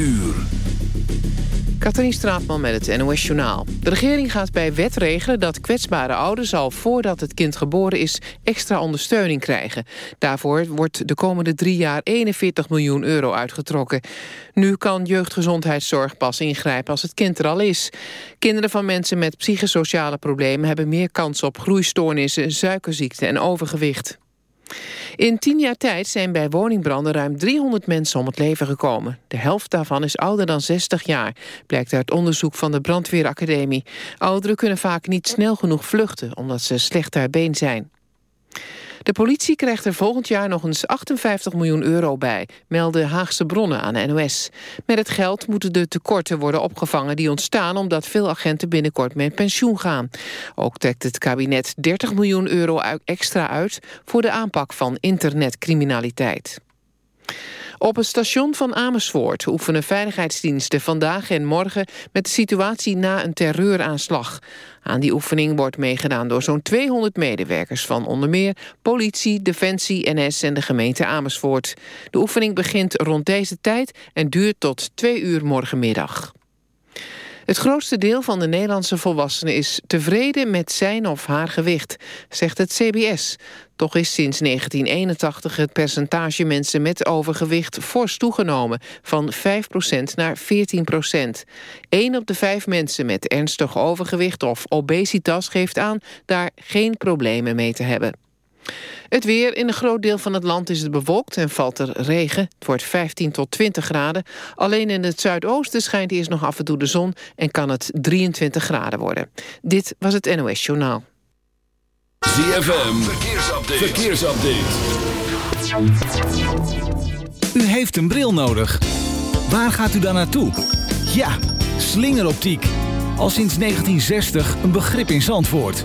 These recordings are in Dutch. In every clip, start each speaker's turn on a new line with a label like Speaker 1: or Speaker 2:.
Speaker 1: uur.
Speaker 2: Katrien Straatman met het NOS Journaal. De regering gaat bij wet regelen dat kwetsbare ouders... al voordat het kind geboren is, extra ondersteuning krijgen. Daarvoor wordt de komende drie jaar 41 miljoen euro uitgetrokken. Nu kan jeugdgezondheidszorg pas ingrijpen als het kind er al is. Kinderen van mensen met psychosociale problemen... hebben meer kans op groeistoornissen, suikerziekte en overgewicht. In tien jaar tijd zijn bij woningbranden ruim 300 mensen om het leven gekomen. De helft daarvan is ouder dan 60 jaar, blijkt uit onderzoek van de Brandweeracademie. Ouderen kunnen vaak niet snel genoeg vluchten, omdat ze slecht ter been zijn. De politie krijgt er volgend jaar nog eens 58 miljoen euro bij, melden Haagse bronnen aan de NOS. Met het geld moeten de tekorten worden opgevangen die ontstaan omdat veel agenten binnenkort met pensioen gaan. Ook trekt het kabinet 30 miljoen euro extra uit voor de aanpak van internetcriminaliteit. Op het station van Amersfoort oefenen veiligheidsdiensten vandaag en morgen met de situatie na een terreuraanslag. Aan die oefening wordt meegedaan door zo'n 200 medewerkers van onder meer politie, defensie, NS en de gemeente Amersfoort. De oefening begint rond deze tijd en duurt tot twee uur morgenmiddag. Het grootste deel van de Nederlandse volwassenen is tevreden met zijn of haar gewicht, zegt het CBS. Toch is sinds 1981 het percentage mensen met overgewicht fors toegenomen, van 5% naar 14 procent. Eén op de vijf mensen met ernstig overgewicht of obesitas geeft aan daar geen problemen mee te hebben. Het weer. In een groot deel van het land is het bewolkt en valt er regen. Het wordt 15 tot 20 graden. Alleen in het zuidoosten schijnt eerst nog af en toe de zon... en kan het 23 graden worden. Dit was het NOS Journaal.
Speaker 1: ZFM. Verkeersupdate. Verkeersupdate.
Speaker 3: U heeft een bril nodig. Waar gaat u dan naartoe? Ja, slingeroptiek. Al sinds 1960 een begrip in Zandvoort.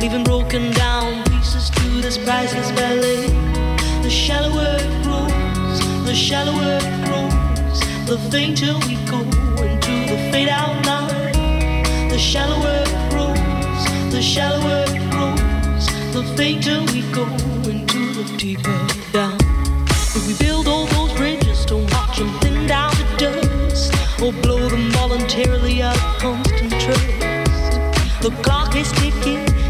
Speaker 4: leaving broken down pieces to this priceless ballet. The shallower it grows, the shallower it grows, the fainter we go into the fade out line. The shallower it grows, the shallower it grows, the fainter we go into the deeper down. If we build all those bridges, don't watch them thin down to dust, or blow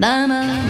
Speaker 5: da na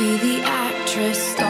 Speaker 6: be the actress.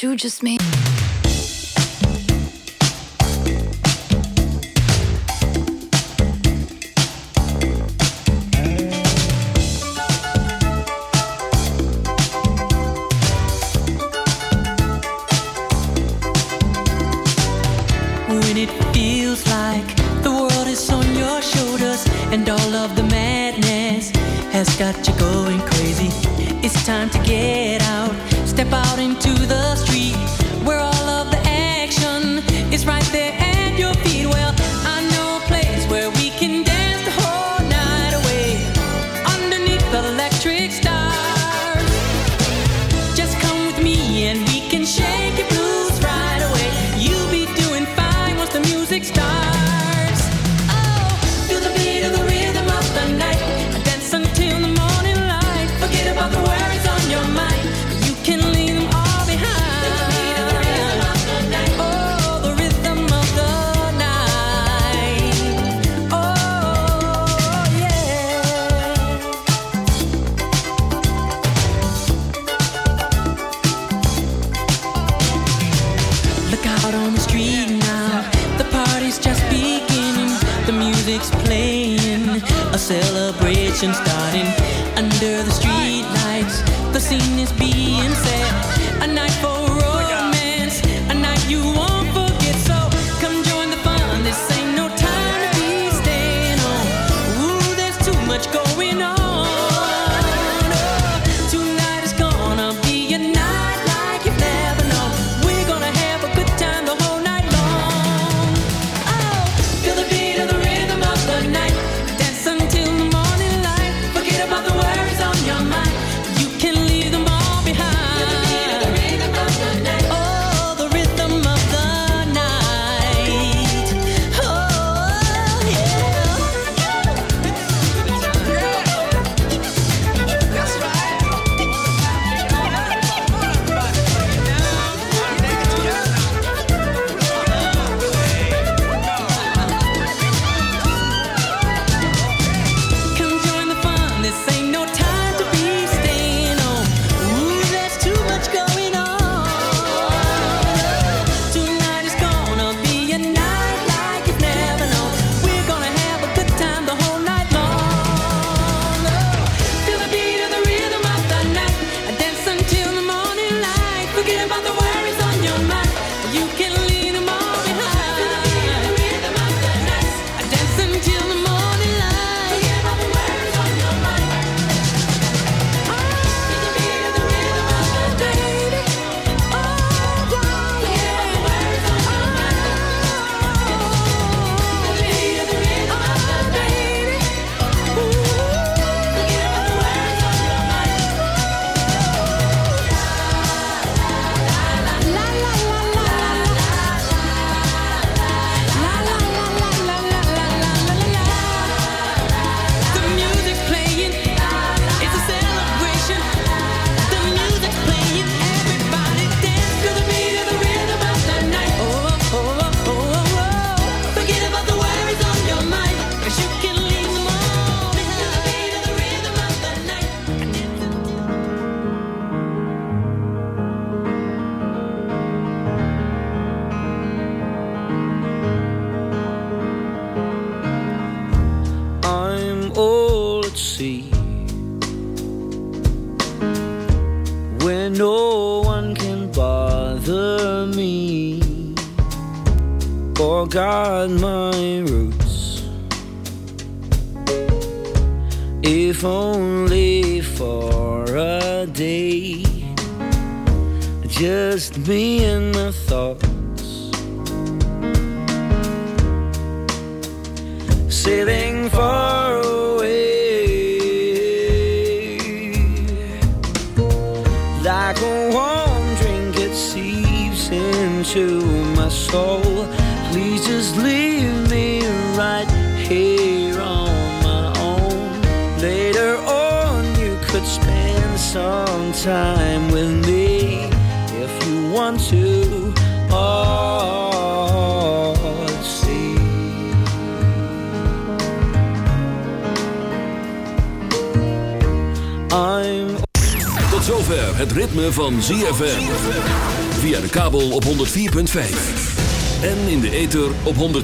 Speaker 6: you just made.
Speaker 7: seen is being
Speaker 8: said.